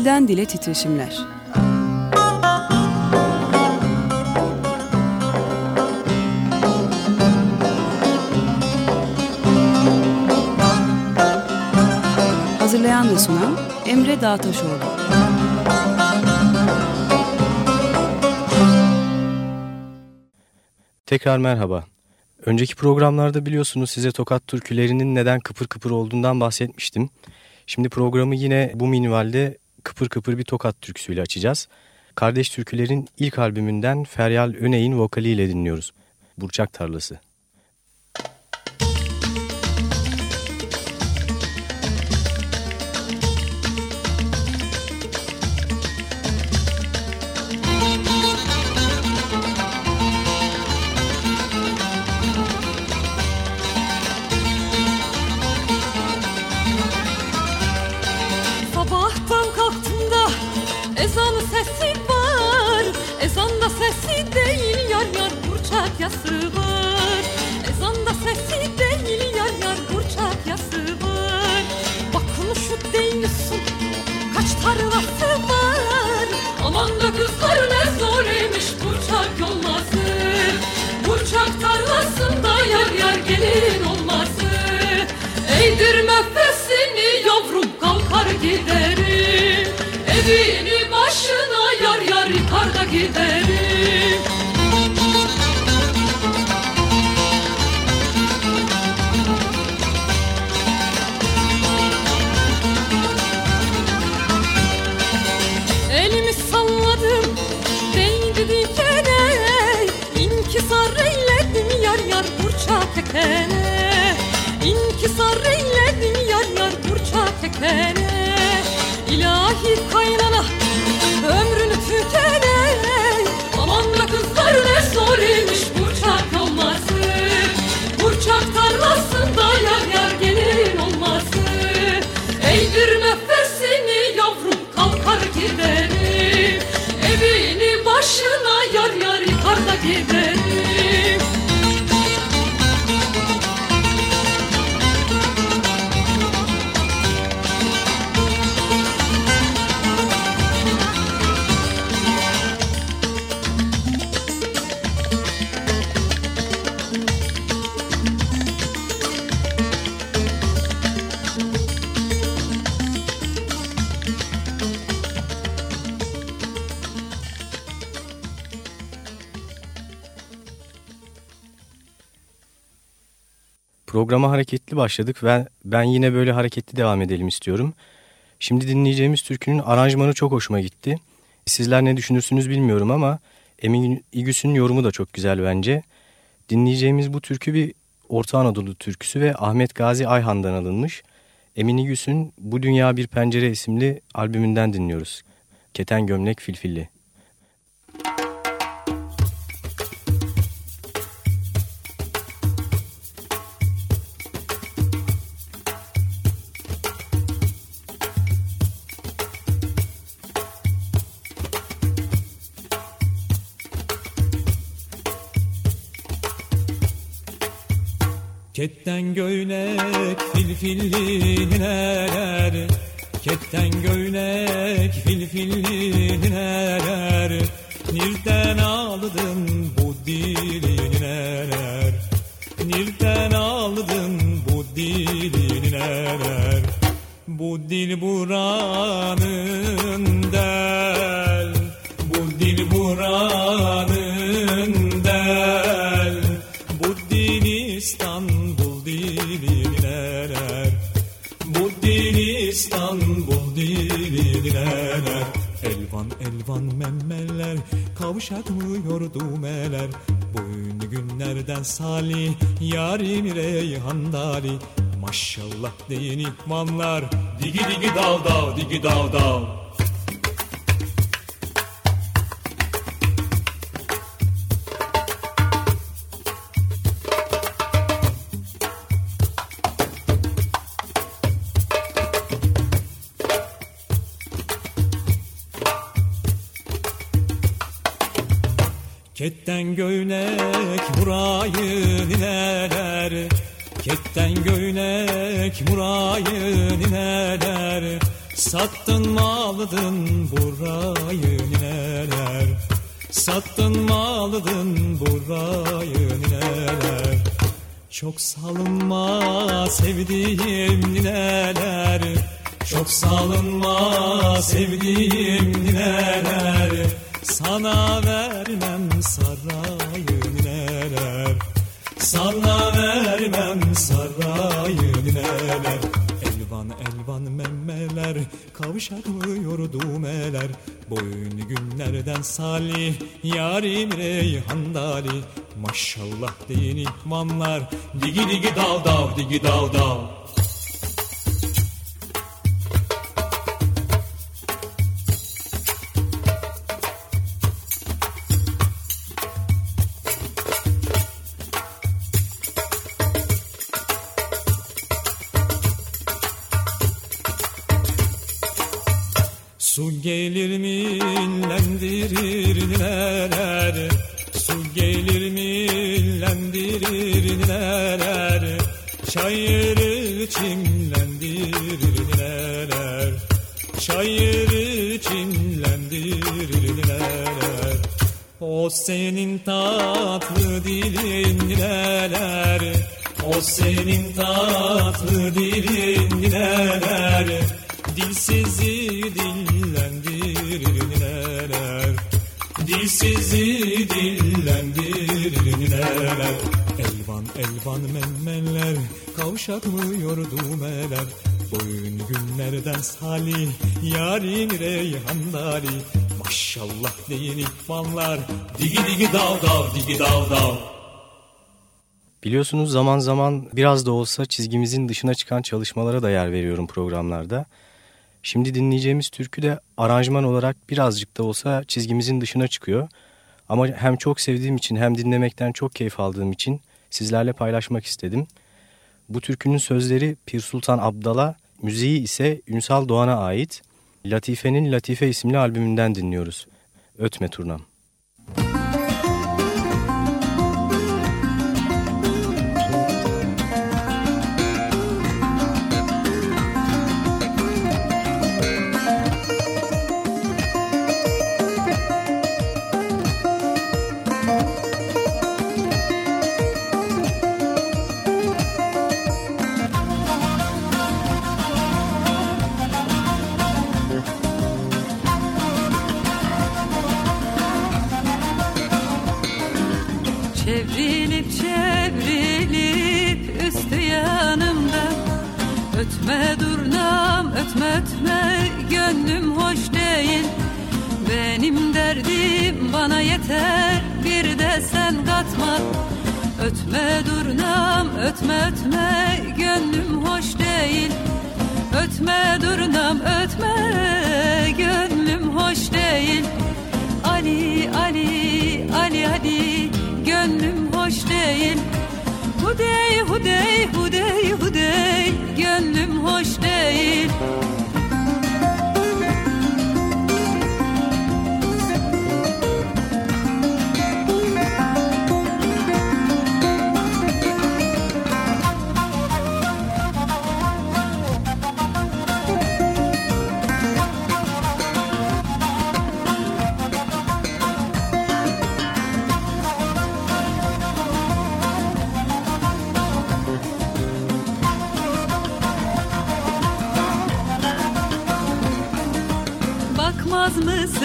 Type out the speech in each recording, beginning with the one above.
Dilden Dile Titreşimler Hazırlayan ve sunan Emre Dağtaşoğlu Tekrar merhaba. Önceki programlarda biliyorsunuz size Tokat türkülerinin neden kıpır kıpır olduğundan bahsetmiştim. Şimdi programı yine bu minvalde kıpır kıpır bir Tokat türküsüyle açacağız. Kardeş Türküler'in ilk albümünden Feryal Öney'in vokaliyle dinliyoruz. Burçak Tarlası. gelin olması. Eğdirme fesini yavrum kalkar giderim. Evini başına yar yar yıkar da giderim. tekene İnkisar eyledin yar yar burça tekene İlahi kaynana ömrünü tükene. Aman da kızlar ne zor imiş burçak olması Burçak tarlasında yar yar gelin olması. Eğdir nefesini yavrum kalkar giderim Evini başına yar yar yıkar da giderim Programa hareketli başladık ve ben yine böyle hareketli devam edelim istiyorum. Şimdi dinleyeceğimiz türkünün aranjmanı çok hoşuma gitti. Sizler ne düşünürsünüz bilmiyorum ama Emin İgüs'ün yorumu da çok güzel bence. Dinleyeceğimiz bu türkü bir Orta Anadolu türküsü ve Ahmet Gazi Ayhan'dan alınmış. Emin İgüs'ün Bu Dünya Bir Pencere isimli albümünden dinliyoruz. Keten Gömlek Filfilli. Ketten göynek filfilli nineler Ketten göynek filfilli nineler Nirden aldın bu dili nineler Nirden aldın bu dili nineler Bu dil buranın kavuşatmıyor dümeler Bu günlerden salih yarim reyhan Maşallah deyin ihvanlar Digi digi dav dav digi dav dav Ketten göynek murayı nineler. Ketten göynek murayı nineler. Sattın mı aldın burayı nineler. Sattın mı aldın burayı nineler. Çok salınma sevdiğim nineler. Çok salınma sevdiğim nineler. Sana vermem sarayı nineler Sana vermem sarayı nineler Elvan elvan memmeler Kavuşamıyor düğmeler Boyun günlerden salih Yarim reyhandali Maşallah deyin ihvanlar Digi digi dav dav digi dav dav neler O senin tatlı dilin neler Dilsizi dillendirir neler Dilsizi dillendirir neler. Elvan elvan memmeler Kavşatmıyor düğmeler Boyun günlerden salih Yarim reyhandali Maşallah deyin ihvanlar Digi digi dav dav digi dav dav Biliyorsunuz zaman zaman biraz da olsa çizgimizin dışına çıkan çalışmalara da yer veriyorum programlarda. Şimdi dinleyeceğimiz türkü de aranjman olarak birazcık da olsa çizgimizin dışına çıkıyor. Ama hem çok sevdiğim için hem dinlemekten çok keyif aldığım için sizlerle paylaşmak istedim. Bu türkünün sözleri Pir Sultan Abdal'a, müziği ise Ünsal Doğan'a ait. Latife'nin Latife isimli albümünden dinliyoruz. Ötme Turnam. Bana yeter bir de sen katma. Ötme durnam ötme ötme gönlüm hoş değil. Ötme durnam ötme gönlüm hoş değil. Ali Ali Ali Ali gönlüm hoş değil. Hudey hudey hudey hudey gönlüm hoş değil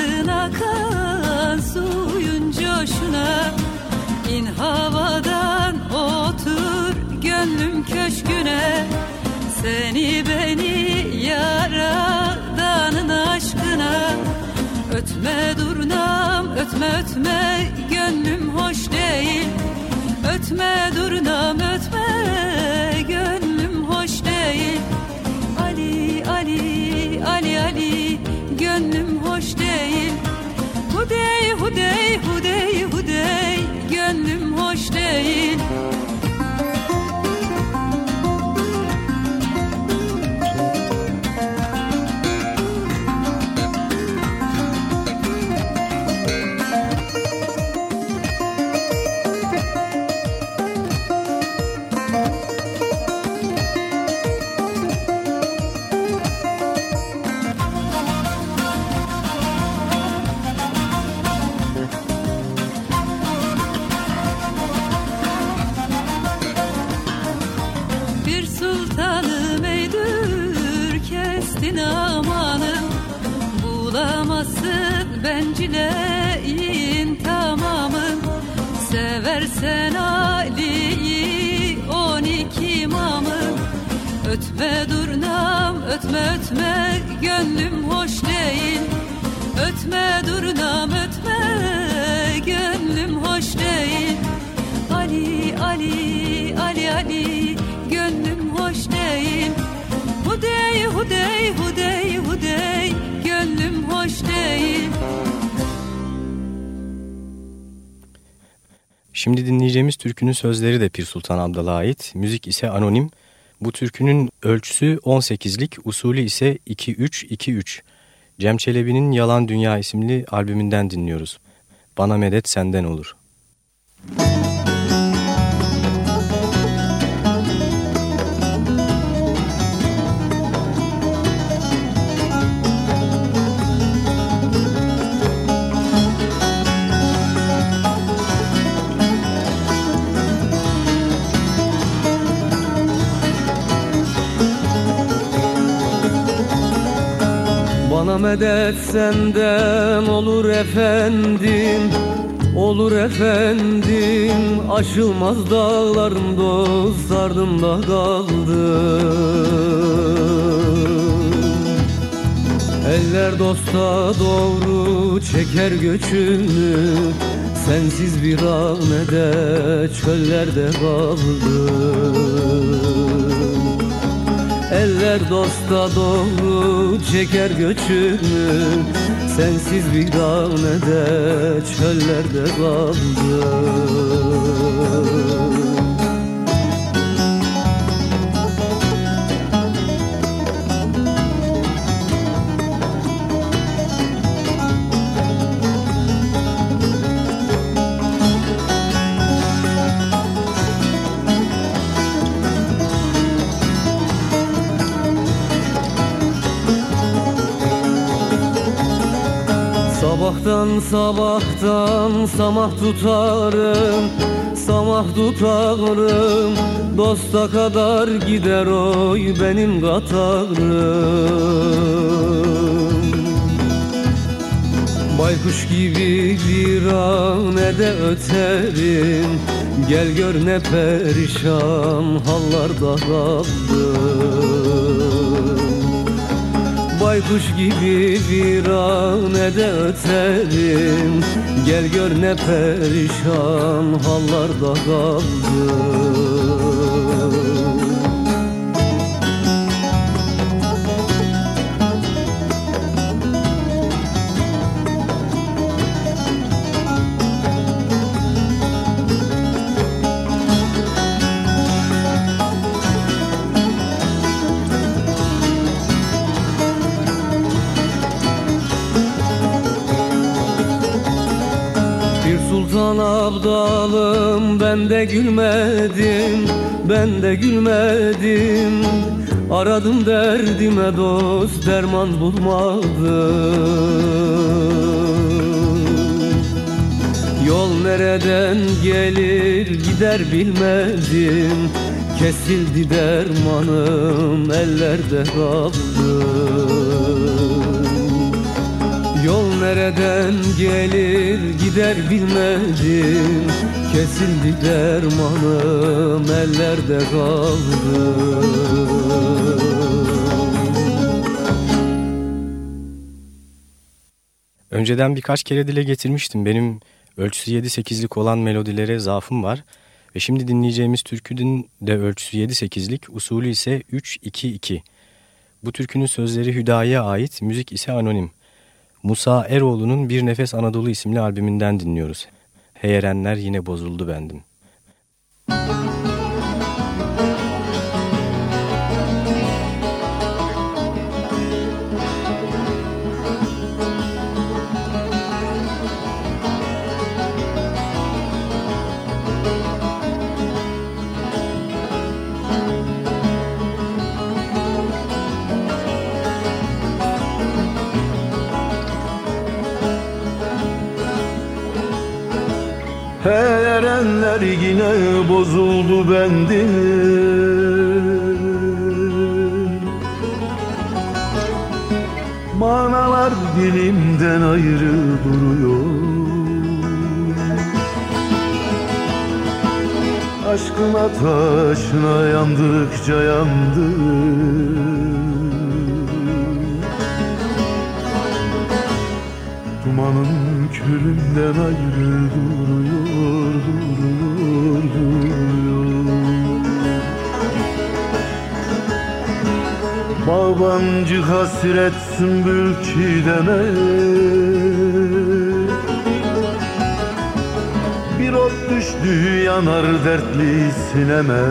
mısın akan suyun coşuna İn havadan otur gönlüm köşküne. Seni beni yaradanın aşkına. Ötme durnam ötme ötme gönlüm hoş değil. Ötme durnam ötme türkünün sözleri de Pir Sultan Abdal'a ait, müzik ise anonim. Bu türkünün ölçüsü 18'lik, usulü ise 2-3-2-3. Cem Çelebi'nin Yalan Dünya isimli albümünden dinliyoruz. Bana medet senden olur. Müzik Medet senden olur efendim Olur efendim. Aşılmaz dağlarım dost ardımda kaldı. Eller dosta doğru çeker göçünü Sensiz bir anede çöllerde kaldım Eller dosta doğru çeker göçünü. Sensiz bir hanede çöllerde kaldım sabahtan samah tutarım Samah tutarım. Dosta kadar gider oy benim katarım. Baykuş gibi bir an de öterim. Gel gör ne perişan hallarda kaldım baykuş gibi bir de öterim Gel gör ne perişan hallarda kaldım ben de gülmedim Ben de gülmedim. Aradım derdime dost derman bulmadım. Yol nereden gelir gider bilmedim. Kesildi dermanım ellerde kaldı. Yol nereden gelir gider bilmedim Kesildi dermanım ellerde kaldı Önceden birkaç kere dile getirmiştim. Benim ölçüsü 7-8'lik olan melodilere zaafım var. Ve şimdi dinleyeceğimiz türkünün de ölçüsü 7-8'lik, usulü ise 3-2-2. Bu türkünün sözleri Hüdayi'ye ait, müzik ise anonim. Musa Eroğlu'nun Bir Nefes Anadolu isimli albümünden dinliyoruz. Heyerenler yine bozuldu bendim. Müzik Erenler yine bozuldu bendim dilimden ayrı duruyor. Aşkın ateşine yandıkça yandık Dumanın külünden ayrı duruyor, Bağbancı hasret sümbül çiğdeme. Bir ot düştü yanar dertli sineme.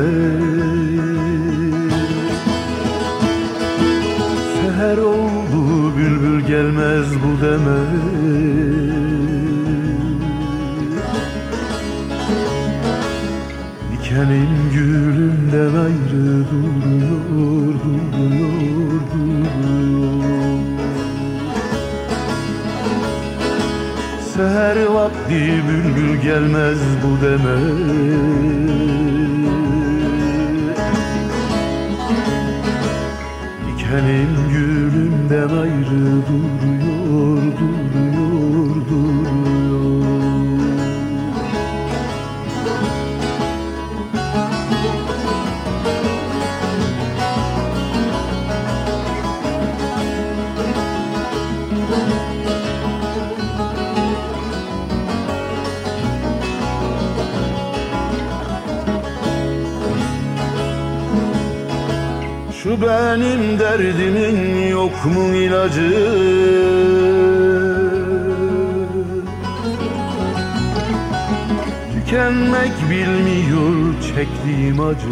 Seher oldu bülbül gelmez bu deme Dikenim gülümden ayrı duruyor, duruyor, duruyor Seher vakti bülbül gelmez bu deme. Dikenim gülümden ayrı duruyor, duruyor Şu benim derdimin yok mu ilacı? Tükenmek bilmiyor çektiğim acı.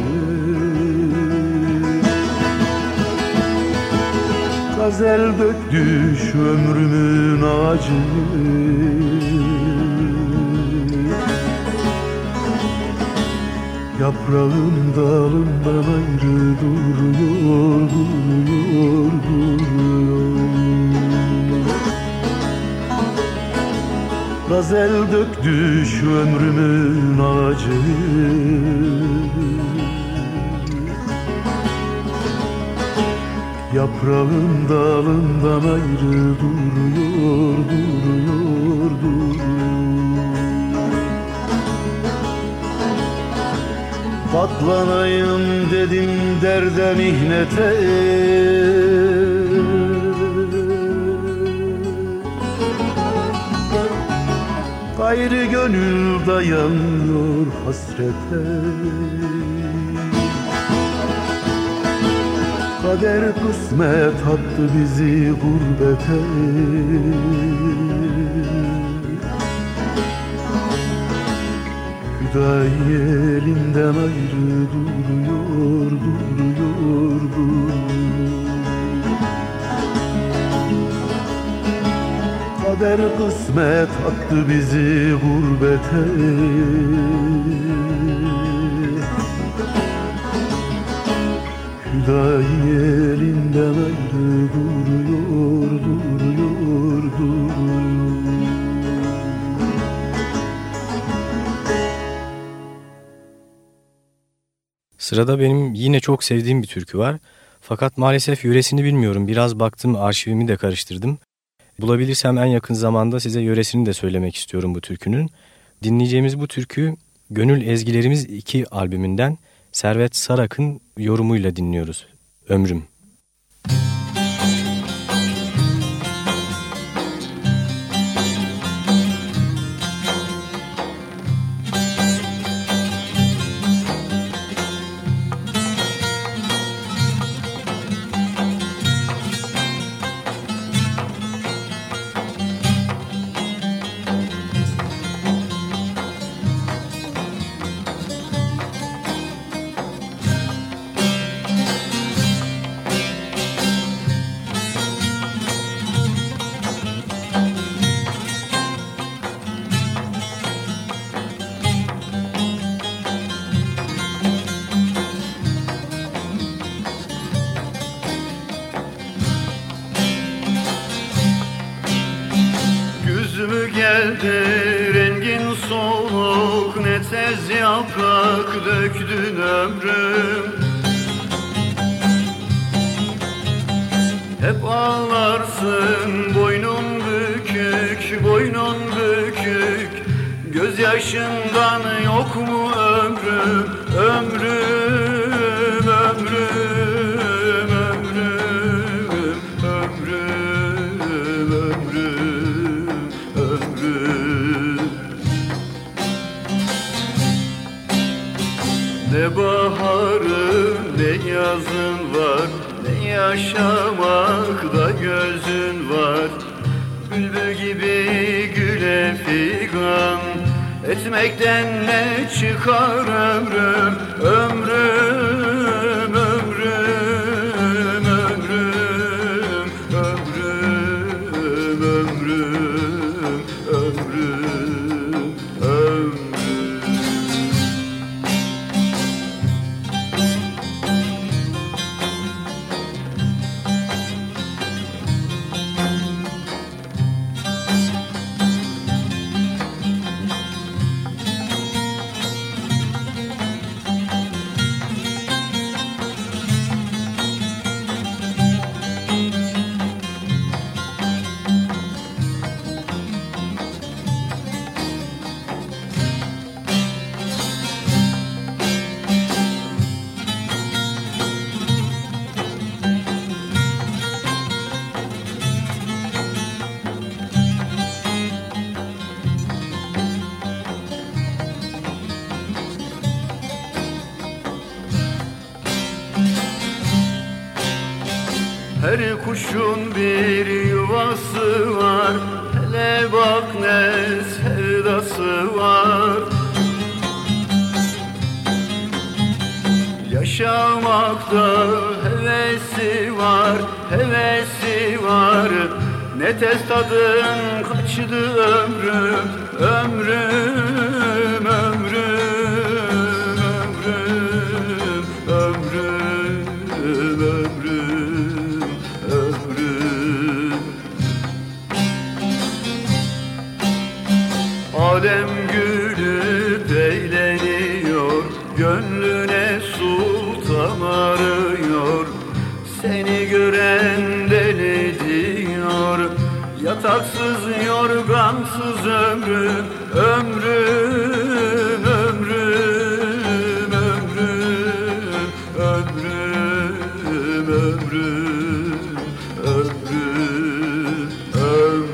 Gazel döktü şu ömrümün ağacı Yaprağım dalından ayrı duruyor, duruyor, duruyor. Gazel döktü şu ömrümün ağacı. Yaprağım dalından ayrı duruyor, duruyor, Katlanayım dedim derde mihnete. Gayrı gönül dayanıyor hasrete. Kader kısmet attı bizi gurbete Hüdayi elinden ayrı duruyor, duruyor, duruyor Kader kısmet attı bizi gurbete. Hüdayi elinden ayrı duruyor, duruyor, Sırada benim yine çok sevdiğim bir türkü var. Fakat maalesef yöresini bilmiyorum. Biraz baktım arşivimi de karıştırdım. Bulabilirsem en yakın zamanda size yöresini de söylemek istiyorum bu türkünün. Dinleyeceğimiz bu türkü Gönül Ezgilerimiz 2 albümünden Servet Sarak'ın yorumuyla dinliyoruz. Ömrüm. Döktü rengin soluk Ne tez yaprak döktün ömrüm. Hep ağlarsın boynum bükük Boynun bükük. Gözyaşından yok mu ömrüm? Ömrüm yaşamakta gözün var. Bülbül gibi güle figan Etmekten ne çıkar ömrüm kuşun bir yuvası var. Hele bak ne sevdası var. Yaşamakta hevesi var, hevesi var. Ne tez tadın kaçtı ömrüm, ömrüm, Yataksız yorgansız ömrüm Ömrüm, ömrüm, ömrüm Ömrüm, ömrüm, ömrüm, ömrüm.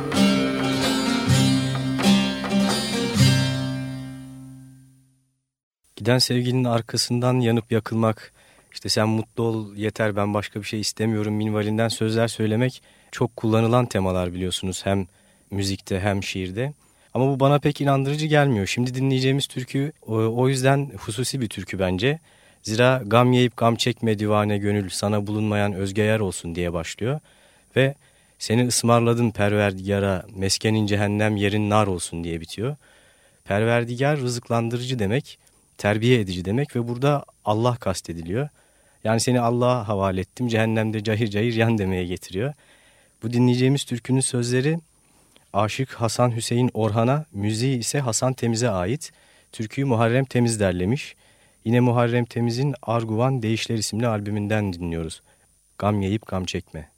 Giden sevgilinin arkasından yanıp yakılmak, işte sen mutlu ol yeter ben başka bir şey istemiyorum minvalinden sözler söylemek çok kullanılan temalar biliyorsunuz. Hem müzikte hem şiirde. Ama bu bana pek inandırıcı gelmiyor. Şimdi dinleyeceğimiz türkü o, yüzden hususi bir türkü bence. Zira gam yiyip gam çekme divane gönül sana bulunmayan özge yer olsun diye başlıyor. Ve seni ısmarladım perverdigara meskenin cehennem yerin nar olsun diye bitiyor. Perverdigar rızıklandırıcı demek, terbiye edici demek ve burada Allah kastediliyor. Yani seni Allah'a havale ettim cehennemde cahir cahir yan demeye getiriyor. Bu dinleyeceğimiz türkünün sözleri Aşık Hasan Hüseyin Orhan'a, müziği ise Hasan Temiz'e ait. Türküyü Muharrem Temiz derlemiş. Yine Muharrem Temiz'in Arguvan Değişler isimli albümünden dinliyoruz. Gam yiyip gam çekme.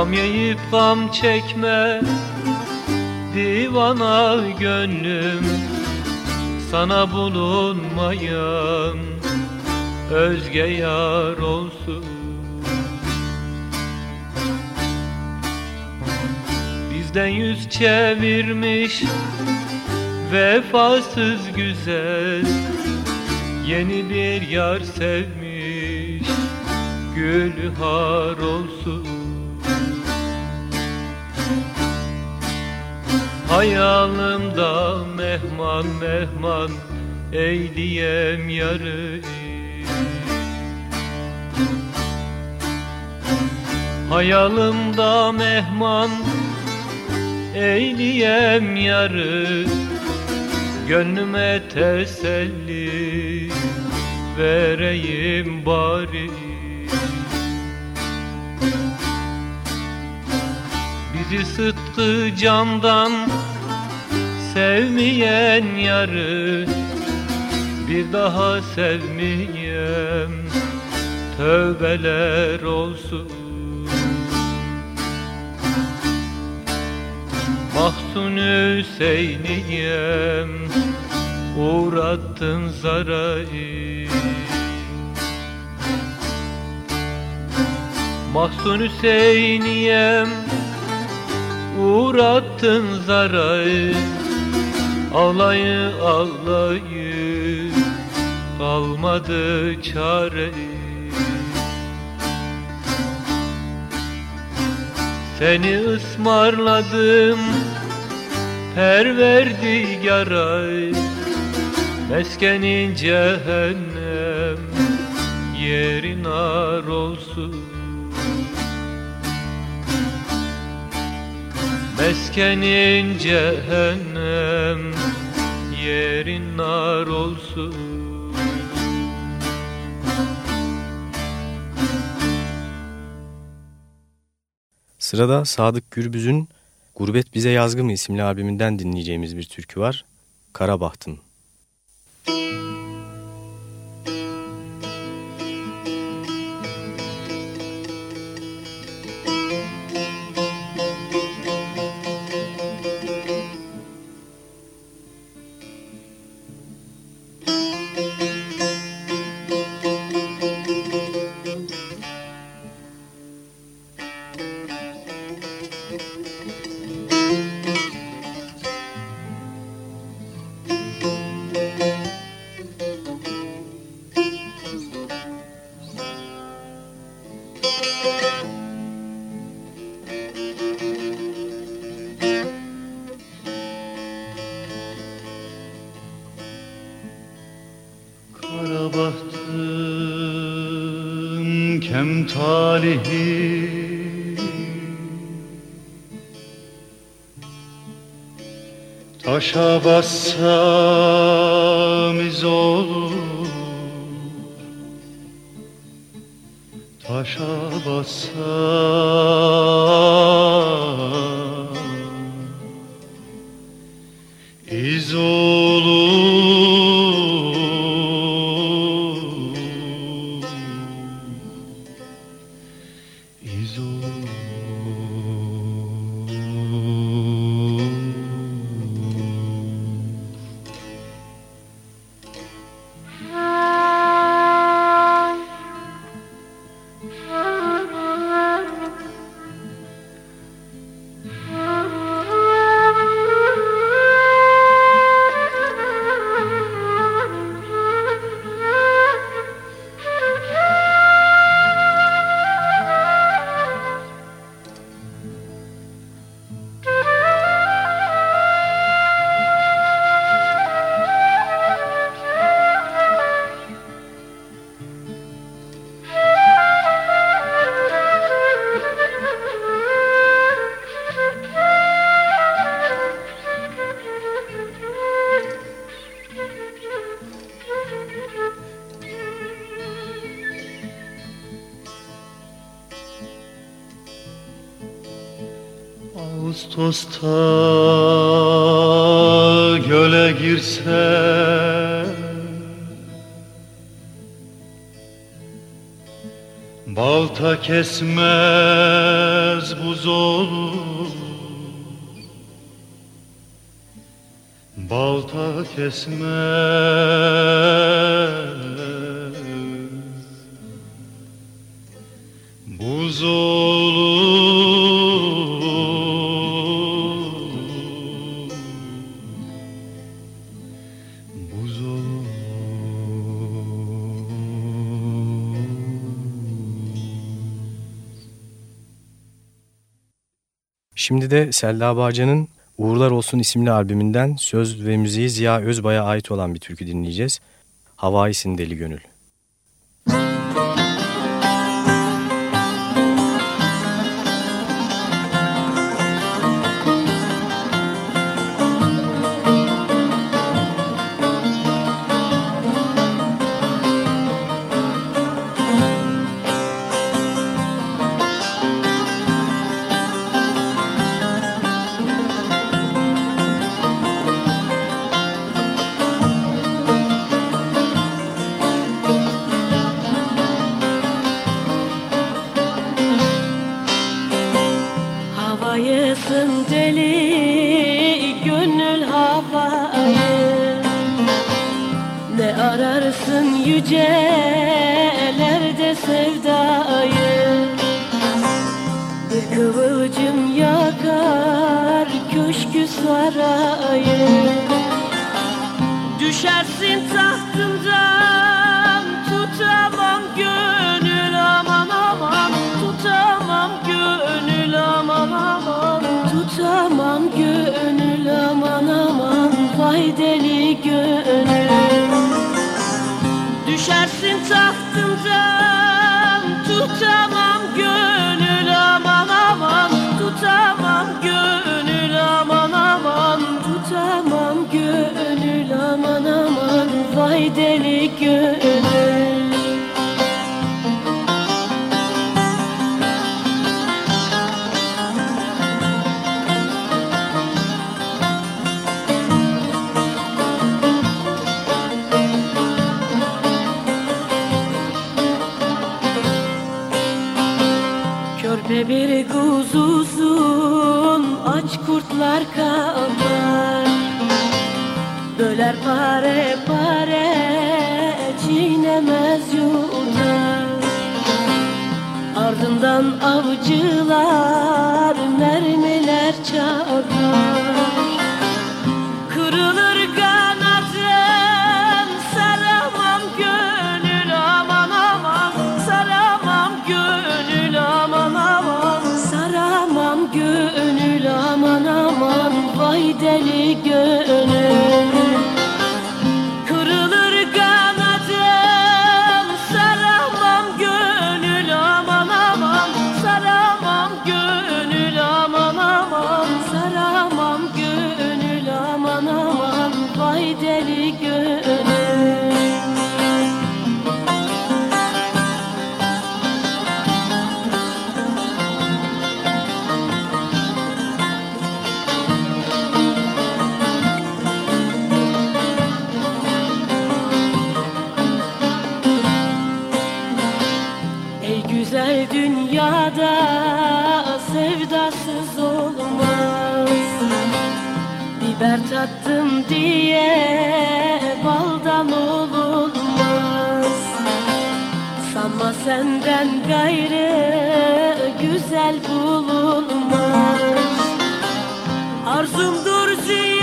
Gam yiyip gam çekme Divana gönlüm. Sana bulunmayan Özge yar olsun. Bizden yüz çevirmiş Vefasız güzel. Yeni bir yar sevmiş Gülü har olsun Hayalımda mehman mehman eyleyem yarı Hayalımda mehman eyleyem yarı Gönlüme teselli vereyim bari Bizi sıtkı candan sevmeyen yarı Bir daha sevmeyem tövbeler olsun. Mahzun Hüseyin'iyem uğrattın zarayı. Mahzun Hüseyin'iyem uğrattın zarayı Ağlayı ağlayı kalmadı çare Seni ısmarladım perverdigara Meskenin cehennem yerin ar olsun Meskenin cehennem yerin nar olsun Sırada Sadık Gürbüz'ün Gurbet Bize Yazgı mı isimli albümünden dinleyeceğimiz bir türkü var. Karabahtım. Shavasana. Ağustos'ta göle girse Balta kesmez buz olur. Balta kesmez Şimdi de Selda Bağcan'ın Uğurlar Olsun isimli albümünden söz ve müziği Ziya Özbay'a ait olan bir türkü dinleyeceğiz. Havaisin Deli Gönül. Deli gönül Körpe bir kuzusun aç kurtlar kapar Böler pare Ardından avcılar Biber tattım diye baldan olunmaz. Sanma senden gayrı güzel bulunmaz. Arzumdur ziyaya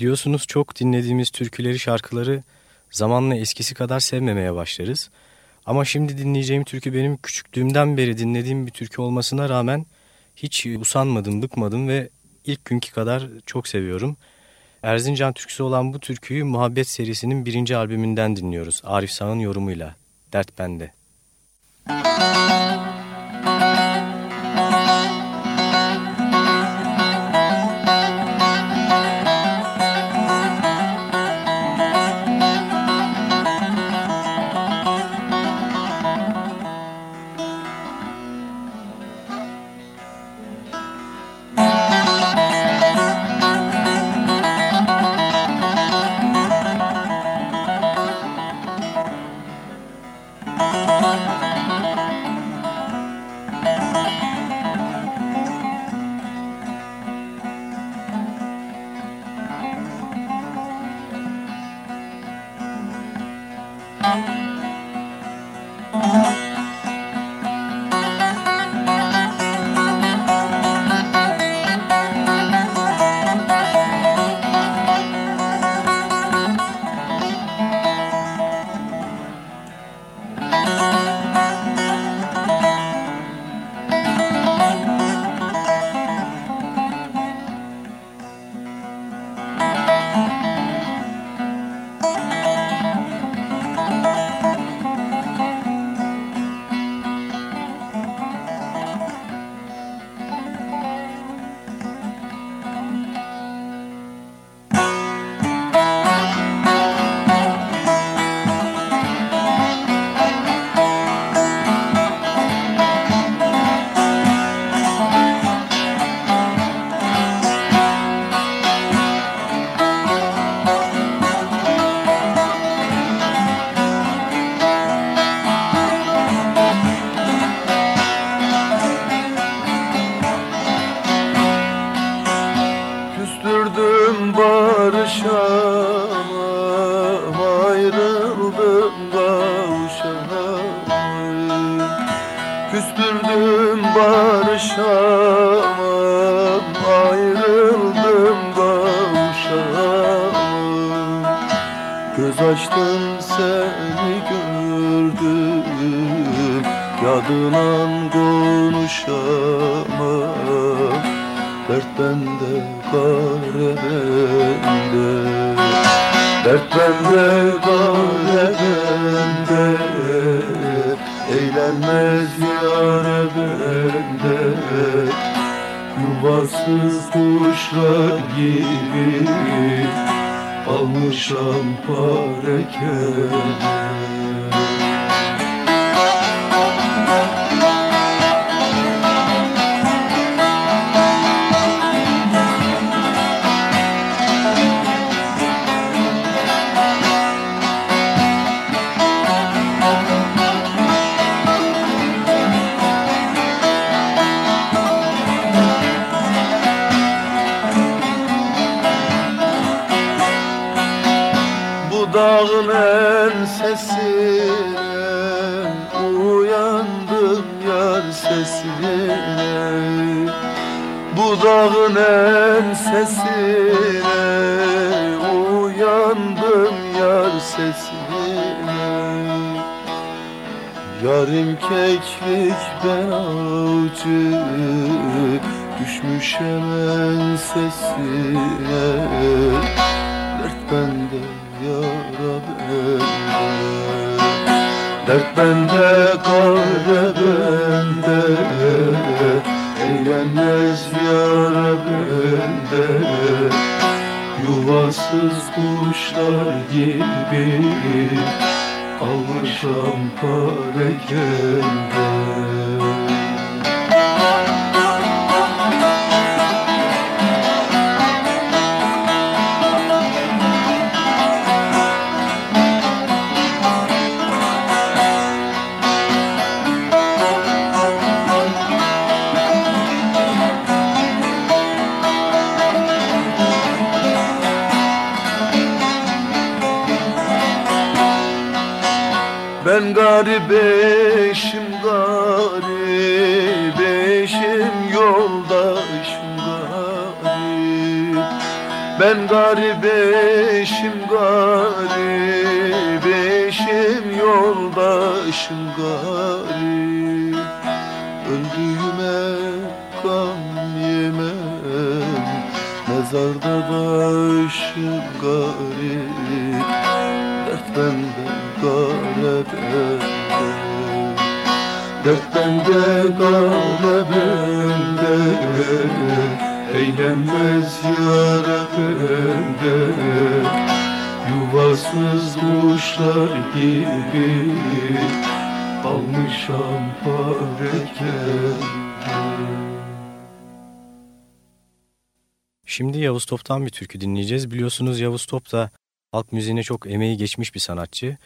Biliyorsunuz çok dinlediğimiz türküleri, şarkıları zamanla eskisi kadar sevmemeye başlarız. Ama şimdi dinleyeceğim türkü benim küçüklüğümden beri dinlediğim bir türkü olmasına rağmen hiç usanmadım, bıkmadım ve ilk günkü kadar çok seviyorum. Erzincan türküsü olan bu türküyü Muhabbet serisinin birinci albümünden dinliyoruz. Arif Sağ'ın yorumuyla. Dert Bende. barışamam Göz açtım seni gördüm. Yadından konuşamam. Dert bende kare bende. Dert bende kare bende. Eğlenmez yâre bende. Yuvasız kuşlar gibi Almışam pare Bende Yuvasız kuşlar gibi Almışam pare kende gibi Almışam Şimdi Yavuz Top'tan bir türkü dinleyeceğiz. Biliyorsunuz Yavuz Top da halk müziğine çok emeği geçmiş bir sanatçı.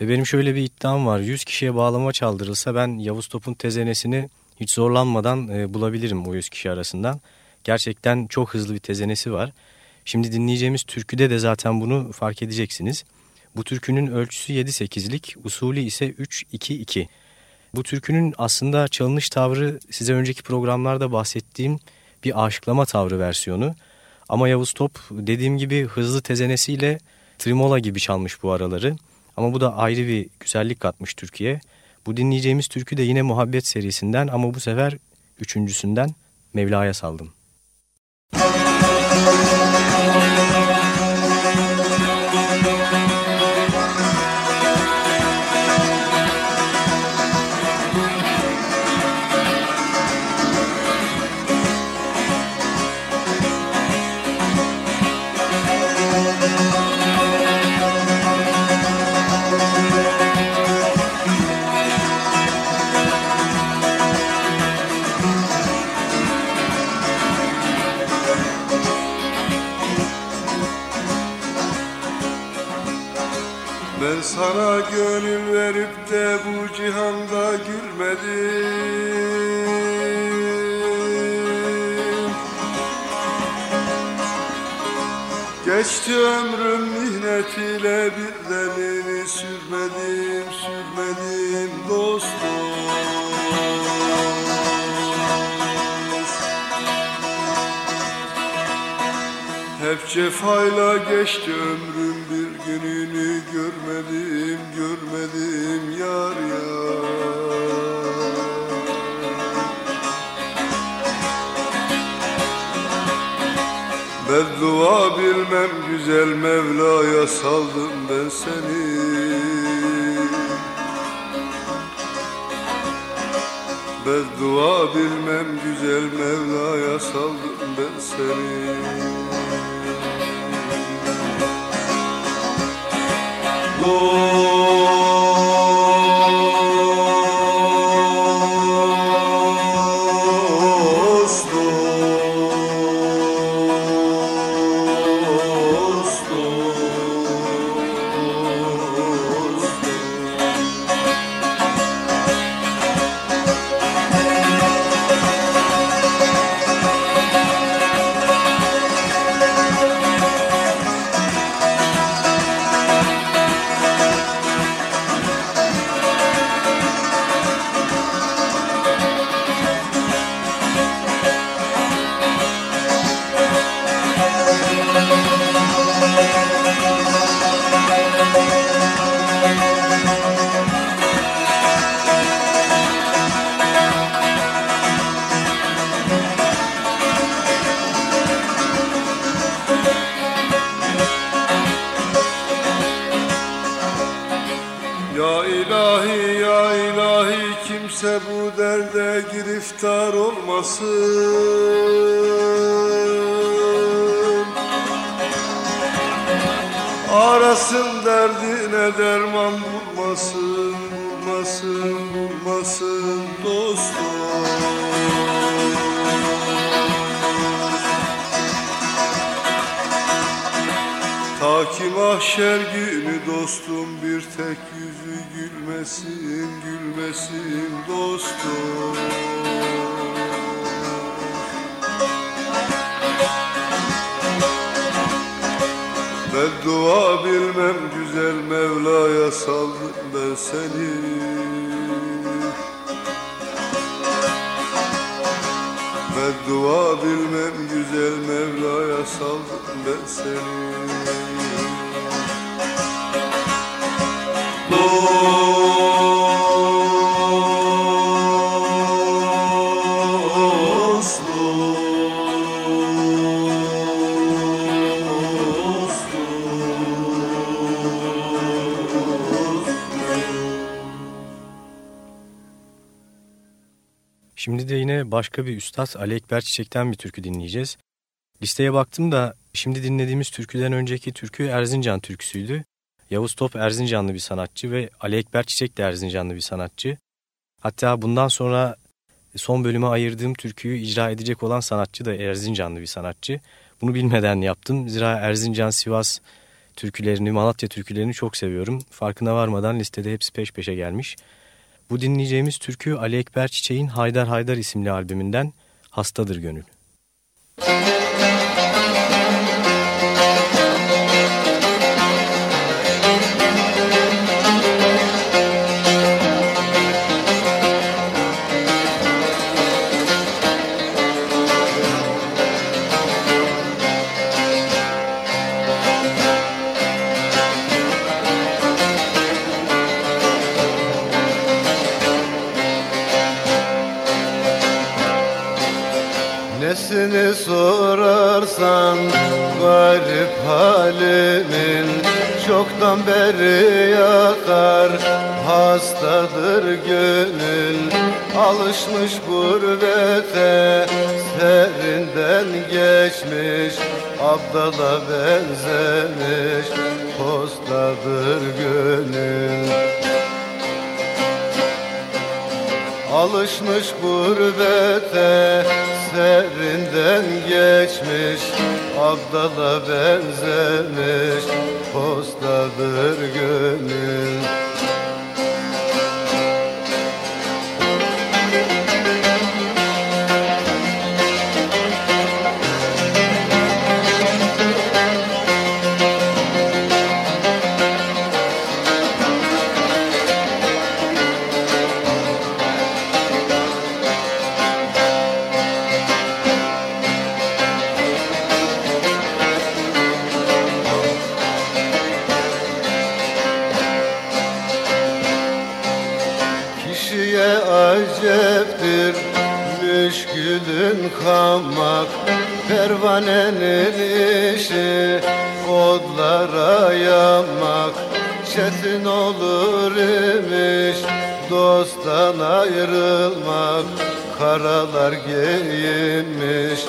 Ve benim şöyle bir iddiam var. 100 kişiye bağlama çaldırılsa ben Yavuz Top'un tezenesini hiç zorlanmadan e, bulabilirim o 100 kişi arasından. Gerçekten çok hızlı bir tezenesi var. Şimdi dinleyeceğimiz türküde de zaten bunu fark edeceksiniz. Bu türkünün ölçüsü 7-8'lik, usulü ise 3-2-2. Bu türkünün aslında çalınış tavrı size önceki programlarda bahsettiğim bir aşıklama tavrı versiyonu. Ama Yavuz Top dediğim gibi hızlı tezenesiyle trimola gibi çalmış bu araları. Ama bu da ayrı bir güzellik katmış Türkiye. Bu dinleyeceğimiz türkü de yine Muhabbet serisinden ama bu sefer üçüncüsünden Mevla'ya saldım. Sana gönül verip de bu cihanda gülmedim Geçti ömrüm mihnet ile bir demini sürmedim sürmedim dostum. Hep cefayla geçti ömrüm bir gününü görmedim. Beddua bilmem güzel Mevla'ya saldım ben seni. Beddua bilmem güzel Mevla'ya saldım ben seni. Dost, Arasın derdine derman bulmasın Bulmasın bulmasın dostum Ta ki mahşer günü dostum bir tek yüzü gülmesin, gülmesin dostum. Beddua bilmem güzel Mevla'ya saldım ben seni. Beddua bilmem güzel Mevla'ya saldım ben seni. Dost, başka bir üstad Ali Ekber Çiçek'ten bir türkü dinleyeceğiz. Listeye baktım da şimdi dinlediğimiz türküden önceki türkü Erzincan türküsüydü. Yavuz Top Erzincanlı bir sanatçı ve Ali Ekber Çiçek de Erzincanlı bir sanatçı. Hatta bundan sonra son bölüme ayırdığım türküyü icra edecek olan sanatçı da Erzincanlı bir sanatçı. Bunu bilmeden yaptım. Zira Erzincan, Sivas türkülerini, Malatya türkülerini çok seviyorum. Farkına varmadan listede hepsi peş peşe gelmiş. Bu dinleyeceğimiz türkü Ali Ekber Çiçek'in Haydar Haydar isimli albümünden Hastadır Gönül. Beri yakar hastadır gönül. Alışmış gurbete serinden geçmiş Abdala benzemiş postadır gönül. Alışmış gurbete serinden geçmiş Abdala benzemiş postadır gönül kişiye aceptir Müşkülün kalmak pervanenin işi Odlara yanmak çetin olur imiş Dosttan ayrılmak. Karalar giyinmiş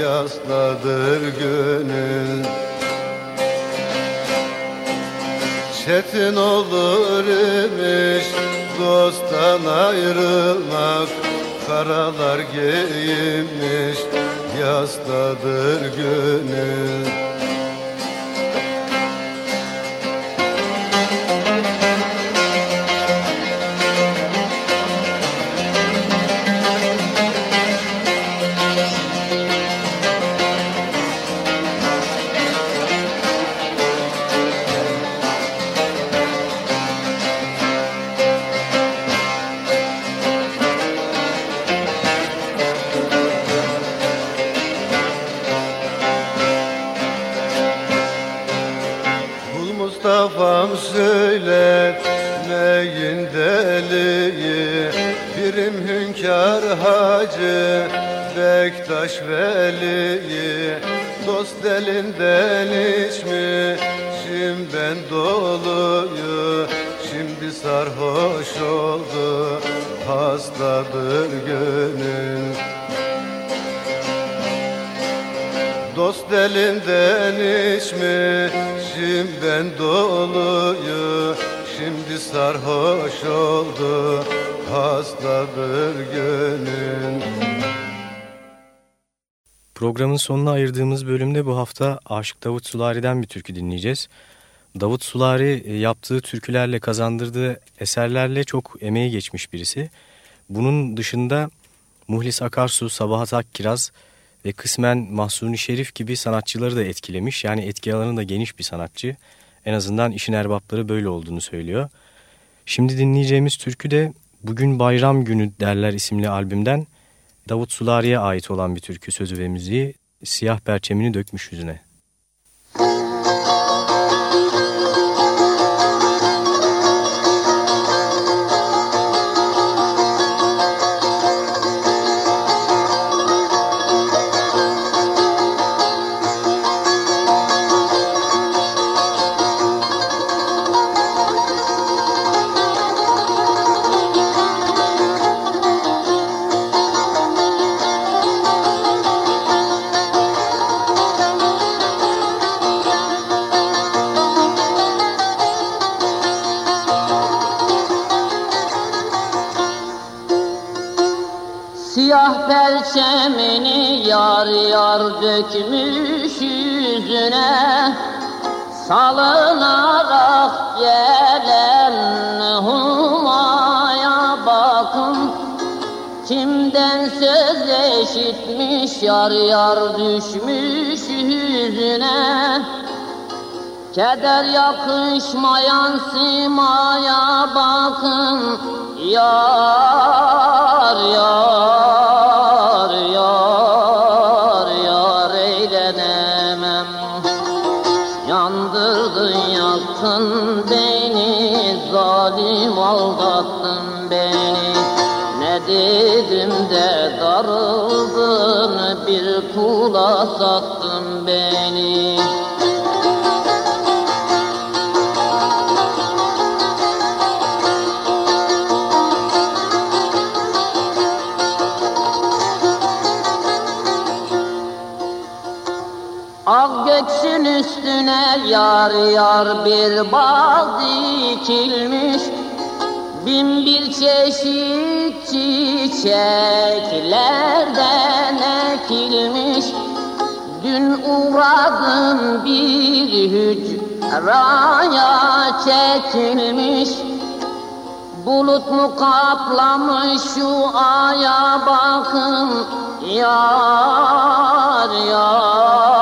Yasladır gönül Çetin olur imiş dosttan ayrılmak. Karalar giyinmiş yastadır gönül Bektaş veliyi Dost elinden içmişim. Ben doluyu Şimdi sarhoş oldu hastadır gönül Dost elinden içmişim. Ben doluyu Şimdi sarhoş oldu hastadır gönül Programın sonuna ayırdığımız bölümde bu hafta Aşık Davut Sulari'den bir türkü dinleyeceğiz. Davut Sulari e, yaptığı türkülerle kazandırdığı eserlerle çok emeği geçmiş birisi. Bunun dışında Muhlis Akarsu, Sabahat Akkiraz ve kısmen Mahsuni Şerif gibi sanatçıları da etkilemiş. Yani etki alanı da geniş bir sanatçı. En azından işin erbapları böyle olduğunu söylüyor. Şimdi dinleyeceğimiz türkü de Bugün Bayram Günü derler isimli albümden Davut Sulari'ye ait olan bir türkü sözü ve müziği siyah perçemini dökmüş yüzüne. Yar yar düşmüş yüzüne. Keder yakışmayan simaya bakın. Yar yar yar yar eylenemem. Yandırdın yaktın beni zalim aldattın kula sattın beni. Göksün üstüne yar yar bir bal dikilmiş Bin bir çeşit çiçeklerden ekilmiş. Dün uğradım bir hücraya çekilmiş. Bulut mu kaplamış şu aya bakın Yar yar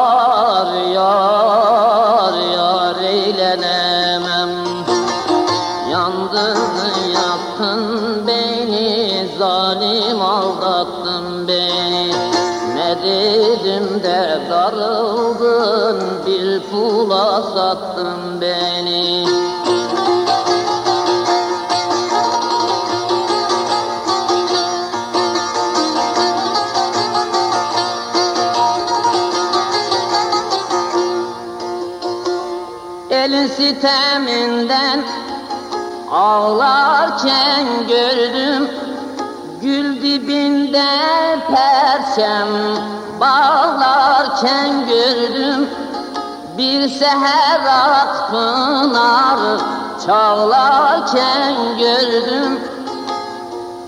yola sattın beni. Elin siteminden ağlarken gördüm. Gül dibinde perçem bağlarken gördüm. Bir seher ak pınar Çağlarken gördüm.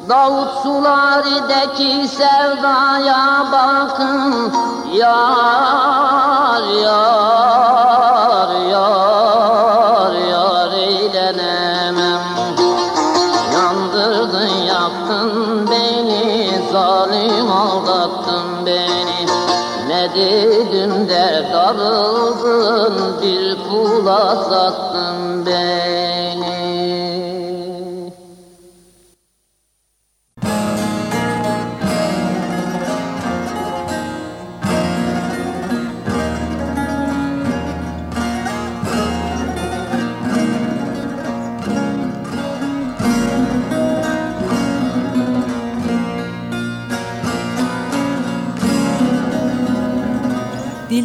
Davut sulardaki sevdaya bakın Yar yar yar yar eylenemem. Yandırdın yaktın beni zalim aldattın beni. Ne dedim de darıldın bir kula sattın beni